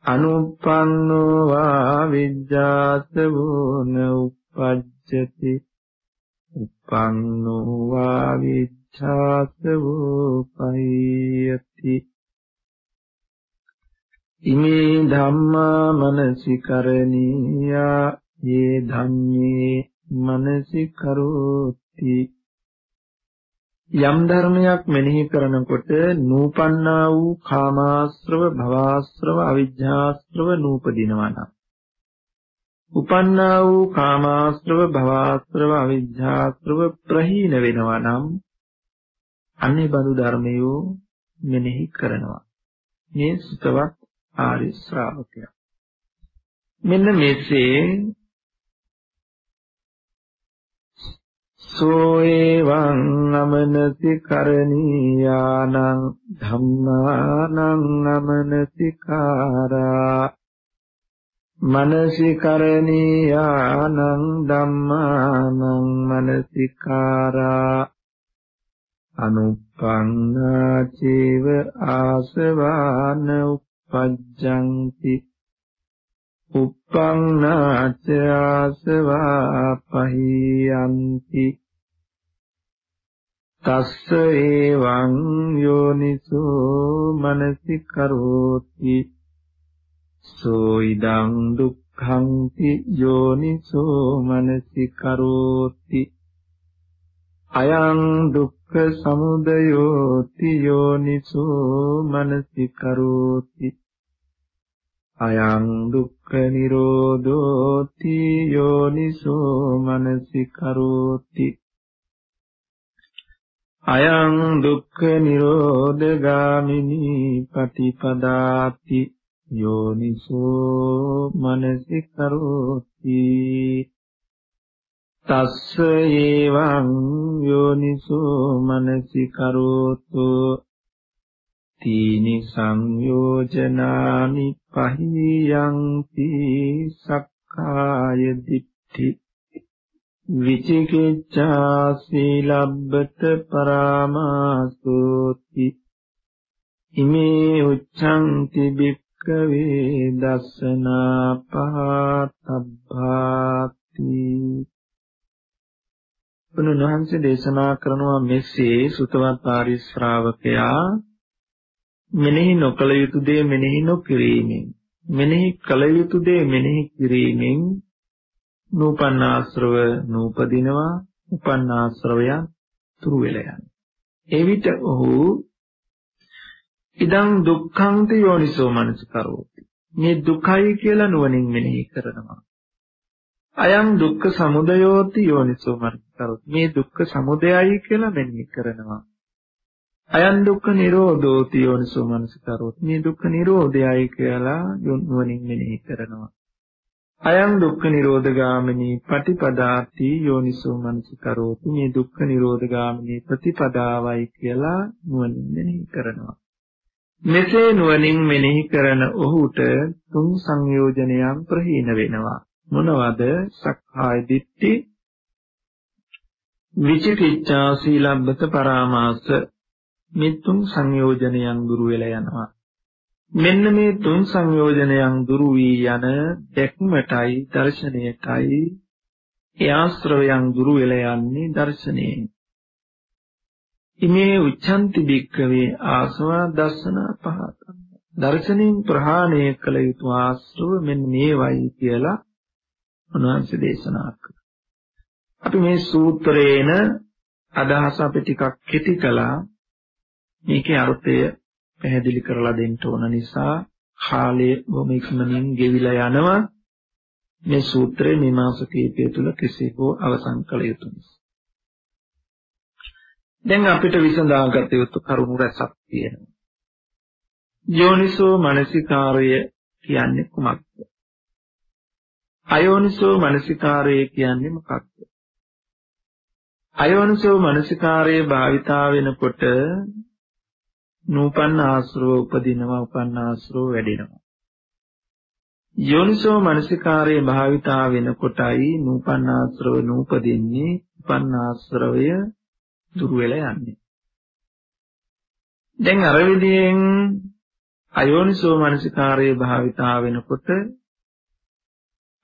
අනුප්පන්නෝ වා විජ්ජාසවෝ න උප්පජ්ජති උප්පන්නෝ වා විජ්ජාසවෝ පහියති. විහෙරති ඉමේ ධම්මා මනසිකරණීයා. යේ ධම්මේ මනසිකරෝති. යම් ධර්මයක් මෙනෙහි කරනකොට නූපන්නා වූ කාමාශ්‍රව භවආශ්‍රව අවිජ්ජාශ්‍රව නූපදිනවා නම්. උපන්නා වූ කාමාශ්‍රව භවආශ්‍රව අවිජ්ජාශ්‍රව ප්‍රහීන වෙනවා නම් අන්නේ බඳු ධර්මයෝ මෙනෙහි කරනවා. මේ සුතවත් ආර්ය ශ්‍රාවකයා. මෙන්න මෙසේ සෝ එවං අමනති කරණීයානං ධම්මානං අමනතිකාරා මනසිකරණීයානං ධම්මානං මනසිකාරා අනුප්පන්නා චේව ආසවාන උප්පජ්ජಂತಿ උප්පන්නාච ආසවා පහියන්ති තස්ස එවං යෝනිසෝ මනසි කරෝති සෝ ඉදං දුක්ඛං ති යෝනිසෝ මනසි කරෝති අයං දුක්ඛ සමුදයෝති යෝනිසෝ මනසි කරෝති අයං දුක්ඛ නිරෝධෝති යෝනිසෝ මනසි කරෝති අයං දුක්ඛ නිරෝධගාමිනී පටිපදාති යෝනිසෝ මනසි කරෝති තස්ස ඒවං යෝනිසෝ මනසි කරෝතු තීනි සංයෝජනානි පහියන්ති සක්කාය දිට්ඨි විචිකිච්ඡා සීලබ්බත පරාමාසෝති ඉමේ උච්ඡන්ති බික්කවේ දස්සනා පහතබ්බාති උන්වහන්සේ දේශනා කරනවා මෙසේ සුතවත් ආර්ය ශ්‍රාවකයා මෙනෙහි නොකළ යුතු දේ මෙනෙහි නොකිරීමෙන් මෙනෙහි කළ යුතු දේ මෙනෙහි කිරීමෙන් නූපන්නාශ්‍රව නූපදිනවා උපන්නාශ්‍රවය තුරු වෙලා යනවා. ඒ විට ඔහු ඉදං දුක්ඛං යෝනිසෝ මනසකරෝති මේ දුකයි කියලා නුවණින් මෙනෙහි කරනවා. අයං දුක්ඛ සමුදයෝති යෝනිසෝ මනසකරෝති මේ දුක්ඛ සමුදයයි කියලා මෙනෙහි කරනවා. අයං දුක්ඛ නිරෝධෝති යෝනිසෝ මනසකරෝති මේ දුක්ඛ නිරෝධයයි කියලා නුවණින් මෙනෙහි කරනවා. අයං දුක්ඛ නිරෝධගාමිනී පටිපදාති යෝනිසෝ මනසිකරෝති මේ දුක්ඛ නිරෝධගාමිනී ප්‍රතිපදාවයි කියලා නුවණින් මෙනෙහි කරනවා. මෙසේ නුවණින් මෙනෙහි කරන ඔහුට තුන් සංයෝජනයන් ප්‍රහීන වෙනවා. මොනවද? සක්කාය දිට්ඨි විචිකිච්ඡා සීලබ්බත පරාමාස මේ තුන් සංයෝජනයන් දුරු වෙලා යනවා මෙන්න මේ තුන් සංයෝජනයන් දුරු වී යන දැක්මටයි දර්ශනයටයි ඒ ආශ්‍රවයන් දුරු වෙලා යන්නේ දර්ශනයෙන්. ඉමේ උච්ඡන්ති බික්කවේ ආසවා දර්ශන පහතන්. දර්ශනින් ප්‍රහාණය කළ යුතු ආශ්‍රව මෙන්න මේවයි කියලා උන්වහන්සේ දේශනා කළා. අපි මේ සූත්‍රේන අදහස අපි ටිකක් කෙටි කළා. මේකේ අර්ථය පැහැදිලි කරලා දෙන්න ඕන නිසා කාලය බොහොම ඉක්මනින් ගෙවිලා යනවා මේ සූත්‍රයේ මීමාංශ කීපය තුල කෙසේ හෝ අවසන් කළ යුතු නිසා. දැන් අපිට විසඳාගත යුතු කරුණු රැසක් තියෙනවා. යෝනිසෝ මනසිකාරය කියන්නේ කුමක්ද? අයෝනිසෝ මනසිකාරය කියන්නේ මොකක්ද? අයෝනිසෝ මනසිකාරයේ භාවිතා වෙනකොට නූපන්න ආශ්‍රව උපදිනවා උපන්න ආශ්‍රව වැඩෙනවා. යෝනිසෝ මනසිකාරයේ භාවිතා වෙනකොටයි නූපන්න ආශ්‍රව නූපදින්නේ උපන්න ආශ්‍රවය දුර වෙලා යන්නේ. දැන් අර විදියෙන් අයෝනිසෝ මනසිකාරයේ භාවිතා වෙනකොට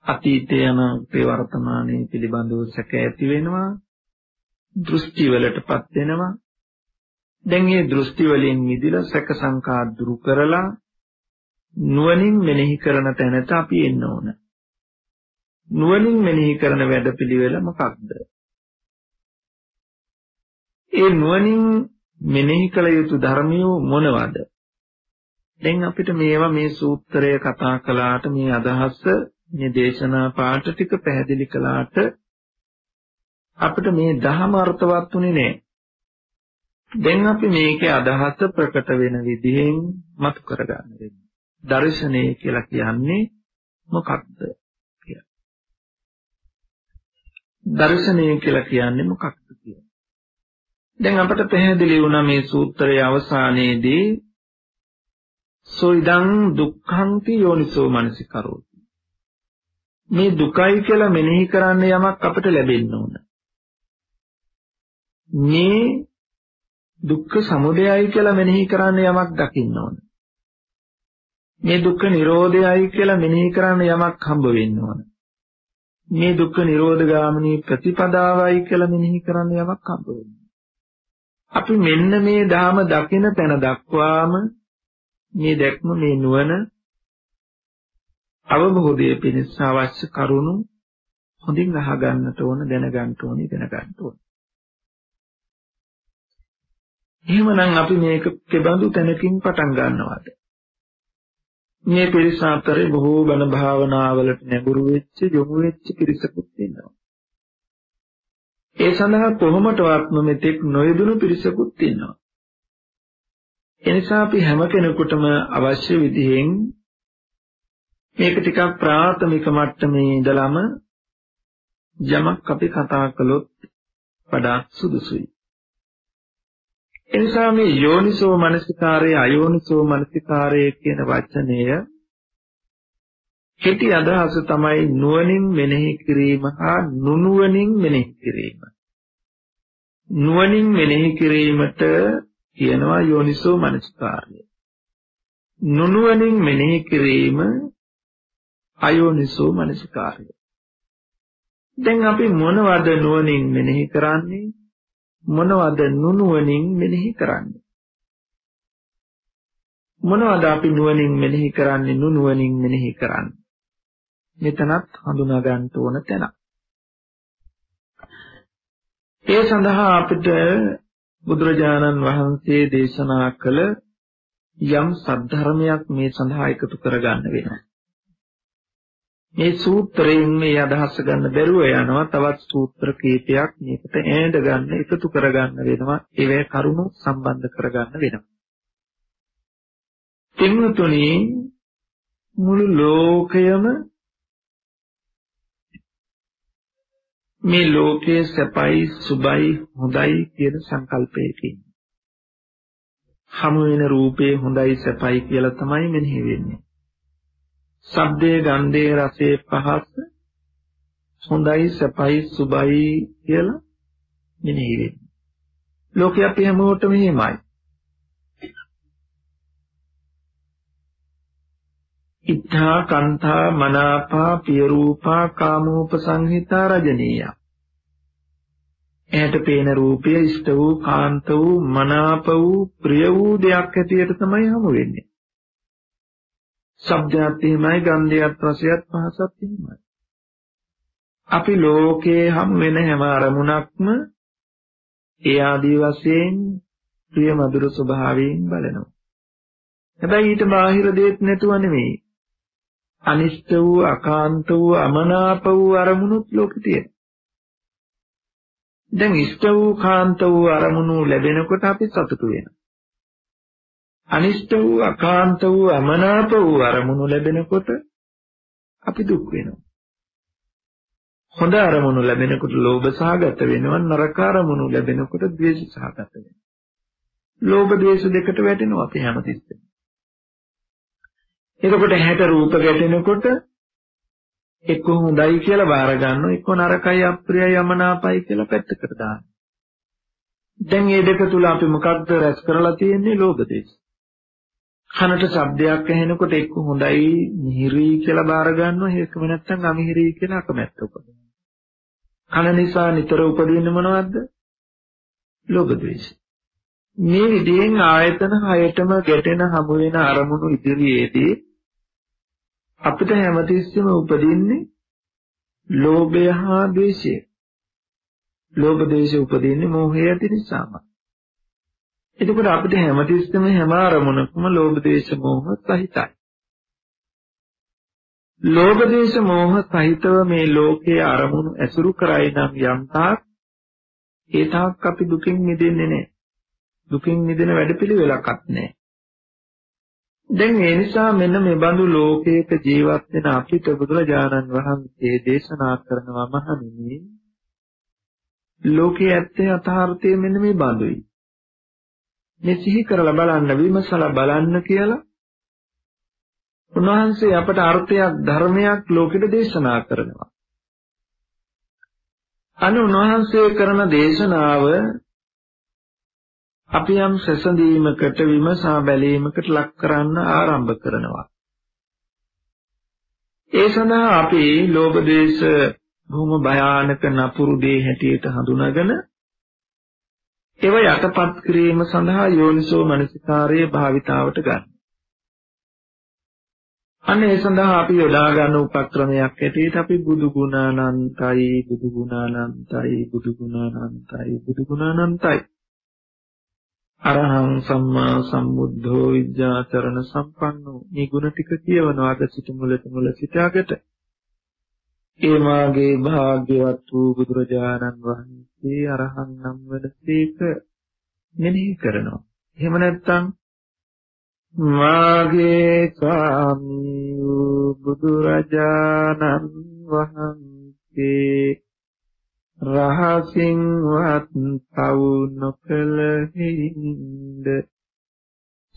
අතීතය අනාගතේ වර්තමානයේ පිළිබඳව සැක ඇති වෙනවා දෘෂ්ටි වලටපත් වෙනවා දැන් මේ දෘෂ්ටි වලින් මිදලා සැක සංකා දුරු කරලා නුවණින් මෙනෙහි කරන තැනට අපි එන්න ඕන. නුවණින් මෙනෙහි කරන වැඩපිළිවෙල මොකක්ද? ඒ නුවණින් මෙනෙහි කළ යුතු ධර්මියෝ මොනවද? දැන් අපිට මේවා මේ සූත්‍රය කතා කළාට මේ අදහස මේ දේශනා පාඩ ටික පැහැදිලි කළාට අපිට මේ ධහම අර්ථවත් උනේ නැහැ. දැන් අපි මේකේ අදහස ප්‍රකට වෙන විදිහෙන් මතු කරගන්න වෙනවා. දර්ශනය කියලා කියන්නේ මොකක්ද කියලා. දර්ශනය කියලා කියන්නේ මොකක්ද කියලා. දැන් අපට පැහැදිලි වුණා මේ සූත්‍රයේ අවසානයේදී සොයිදං දුක්ඛන්ති යෝනිසෝ මනසිකරෝති. මේ දුකයි කියලා මෙනෙහි කරන්න යමක් අපිට ලැබෙන්න ඕන. මේ දුක්ඛ සමුදයයි කියලා මෙනෙහි කරන්න යමක් දකින්න ඕන. මේ දුක්ඛ නිරෝධයයි කියලා මෙනෙහි කරන්න යමක් හම්බ වෙන්න ඕන. මේ දුක්ඛ නිරෝධ ගාමිනී ප්‍රතිපදාවයි කියලා මෙනෙහි කරන්න යමක් හම්බ වෙන්න. අපි මෙන්න මේ ධාම දකින තැන දක්වාම මේ දැක්ම මේ නුවණ අවබෝධයේ පිණිස අවශ්‍ය කරුණු හොඳින් අහගන්නට ඕන දැනගන්න ඕන ඉගෙන ගන්න ඕන. එහෙමනම් අපි මේක කෙබඳු තැනකින් පටන් ගන්නවද? මේ පිරිස අතරේ බොහෝ බණ භාවනාවලට නැඹුරු වෙච්ච යොමු වෙච්ච පිරිසකුත් ඉන්නවා. ඒ සඳහා කොහොමටවත්ම මෙතෙක් නොයදුණු පිරිසකුත් ඉන්නවා. එනිසා අපි හැම කෙනෙකුටම අවශ්‍ය විදිහෙන් මේක ටිකක් ප්‍රාථමික මට්ටමේ ඉඳලම යමක් අපි කතා කළොත් වඩා සුදුසුයි. එනිසා මේ යෝනිසෝ මනසිකාරය අයෝනිසෝ මනසිකාරය කියන වචනය කෙටි අදහස තමයි නුවණින් මෙනෙහි කිරීම හා නුනුවණින් මෙනෙහි කිරීම. නුවණින් මෙනෙහි කිරීමට කියනවා යෝනිසෝ මනසිකාරය. නුනුවණින් මෙනෙහි කිරීම අයෝනිසෝ මනසිකාරය. දැන් අපි මොනවද නුවණින් මෙනෙහි කරන්නේ? මොනවද නුනුවණින් මෙනෙහි කරන්නේ? මොනවද අපි නුවණින් මෙනෙහි කරන්නේ නුනුවණින් මෙනෙහි කරන්නේ? මෙතනත් හඳුනා ගන්න ඕන තැන. ඒ සඳහා අපිට බුදුරජාණන් වහන්සේ දේශනා කළ යම් සද්ධර්මයක් මේ සඳහා එකතු කරගන්න වෙනවා. මේ සූත්‍රයෙන් මේ අදහස ගන්න බැරුව යනවා තවත් සූත්‍ර කීපයක් මේකට ඈඳ ගන්න එකතු කරගන්න වෙනවා ඒවැ කරුණු සම්බන්ධ කරගන්න වෙනවා. තින්තුණි මුළු ලෝකයම මේ ලෝකයේ සැපයි සුබයි හොඳයි කියන සංකල්පයකින් හමු වෙන රූපේ හොඳයි සැපයි කියලා තමයි මෙනෙහි වෙන්නේ. ශබ්දයේ ගන්ධයේ රසයේ පහස හොඳයි සැපයි සුබයි කියලා මෙනෙහි වෙන්නේ. ලෝකයේ අපි හැමෝටම එහෙමයි. ඉත්තා කන්තා මනාපා පිය රූපා කාමෝපසංහිතා රජනීය එහට පේන රූපය ඉෂ්ට වූ කාන්ත වූ මනාප වූ ප්‍රිය වූ දෙයක් ඇටියට තමයි හමු වෙන්නේ. ශබ්දයක් එහෙමයි ගන්ධයත් රසයත් පහසත් එහෙමයි. අපි ලෝකේ හමු වෙන හැම අරමුණක්ම ඒ ආදී වශයෙන් ප්‍රිය මధుර ස්වභාවයෙන් බලනවා. හැබැයි ඊට බාහිර දෙයක් නැතුව නෙමෙයි. අනිෂ්ට වූ අකාන්ත වූ අමනාප වූ අරමුණුත් ලෝකේ තියෙනවා. දැන් ඉෂ්ට වූ කාන්ත වූ අරමුණු ලැබෙනකොට අපි සතුටු වෙනවා. අනිෂ්ට වූ අකාන්ත වූ අමනාප වූ අරමුණු ලැබෙනකොට අපි දුක් වෙනවා. හොඳ අරමුණු ලැබෙනකොට ලෝභ සහගත වෙනවා නරක අරමුණු ලැබෙනකොට ද්වේෂ සහගත වෙනවා. ලෝභ ද්වේෂ දෙකට වැටෙනවා අපි හැමතිස්සෙම. එතකොට හැට රූප ගැටෙනකොට එක්ක හොඳයි කියලා බාර ගන්නවා එක්ක නරකයි අප්‍රියයි යමනාපයි කියලා පැත්තකට දානවා. දැන් මේ දෙක තුල අපි මොකක්ද රැස් කරලා තියෙන්නේ ලෝභ දේශ. කනට ශබ්දයක් ඇහෙනකොට එක්ක හොඳයි මිහිරි කියලා බාර ගන්නවා ඒකම නැත්තම් අමිහිරි කියලා අකමැත්ත උපදිනවා. කන නිසා නිතර උපදින්නේ මොනවද? ලෝභ ද්වේෂ. මේ විදිහෙන් ආයතන හයටම ගැටෙන හමු වෙන අරමුණු ඉදිරියේදී අපිට හැමතිස්සෙම උපදින්නේ ලෝභය හා ද්වේෂය. ලෝභ ද්වේෂ උපදින්නේ මෝහය ඇති නිසාම. එතකොට අපිට හැමතිස්සෙම හැම අරමුණකම ලෝභ ද්වේෂ මෝහ සහිතයි. ලෝභ ද්වේෂ මෝහ සහිතව මේ ලෝකයේ අරමුණු ඇසුරු කරයි නම් යම් තාක් ඒ තාක් අපි දුකින් මිදෙන්නේ නැහැ. දුකින් මිදෙන වැඩපිළිවෙලක්වත් නැහැ. දැන් ඒ නිසා මෙන්න මේ බඳු ලෝකයක ජීවත් වෙන අපිට බුදුරජාණන් වහන්සේ දේශනා කරනවා මහණෙනි ලෝකයේ ඇත්තේ යථාර්ථය මෙන්න මේ බඳුයි. මේ සිහි කරලා බලන්න විමසලා බලන්න කියලා උන්වහන්සේ අපට අර්ථයක් ධර්මයක් ලෝකෙට දේශනා කරනවා. අනේ උන්වහන්සේ කරන දේශනාව අපි යම් සැසඳීමකට විමසා බැලීමකට ලක් කරන්න ආරම්භ කරනවා. ඒ සඳහා අපි ලෝභ දේශ බොහොම භයානක නපුරු දේ හැටියට හඳුනාගෙන ඒව යටපත් කිරීම සඳහා යෝනිසෝ මනසිකාරයේ භාවිතාවට ගන්න. අන්න ඒ සඳහා අපි යොදා ගන්න උපක්‍රමයක් ඇටියට අපි බුදු ගුණානන්තයි බුදු ගුණානන්තයි බුදු ගුණානන්තයි බුදු ගුණානන්තයි අරහං සම්මා සම්බුද්ධෝ විද්‍යාචරණ සම්පන්නෝ. මේ ගුණ ටික කියවනවාද සිට මුලට මුල සිටාගට ඒ මාගේ භාග්‍යවත් වූ බුදුරජාණන් වහන්සේ අරහං නම් වනසේක මෙනෙහි කරනවා. එහෙම නැත්නම් මාගේ ස්වාමී වූ බුදුරජාණන් වහන්සේ රහසින්වත් පව් නොකළ හිඳ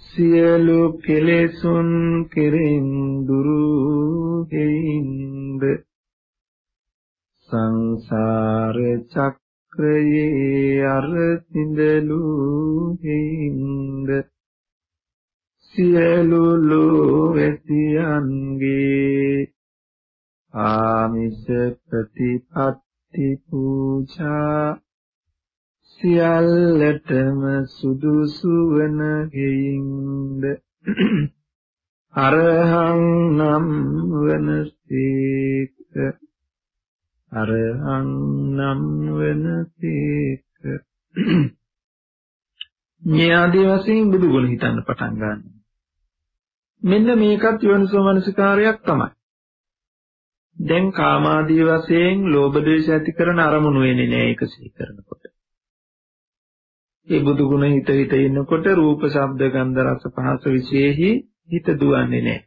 සියලු කෙලෙසුන් කෙරෙන් දුරු හේින්ද සංසාර චක්‍රයේ අර සිඳලු හේින්ද සියලු ලෝවැසියන්ගේ ආමිෂ ප්‍රතිපත් ති පූජා සියල්ලටම සුදුසු වන හේින්ද අරහං නම් වනසේක අරහං නම් වනසේක මේ ආදී වශයෙන් බුදු ගුණ හිතන්න පටන් ගන්නවා මෙන්න මේකත් යෝනිසෝ මනසිකාරයක් තමයි දැන් කාමාදී වශයෙන් ලෝභ දේශ ඇති කරන අරමුණු වෙන්නේ නෑ ඒක සිහි කරනකොට. ඒ බුදු ගුණ හිත හිත ඉන්නකොට රූප, ශබ්ද, ගන්ධ, රස, පහස විශේෂෙහි හිත දුවන්නේ නෑ.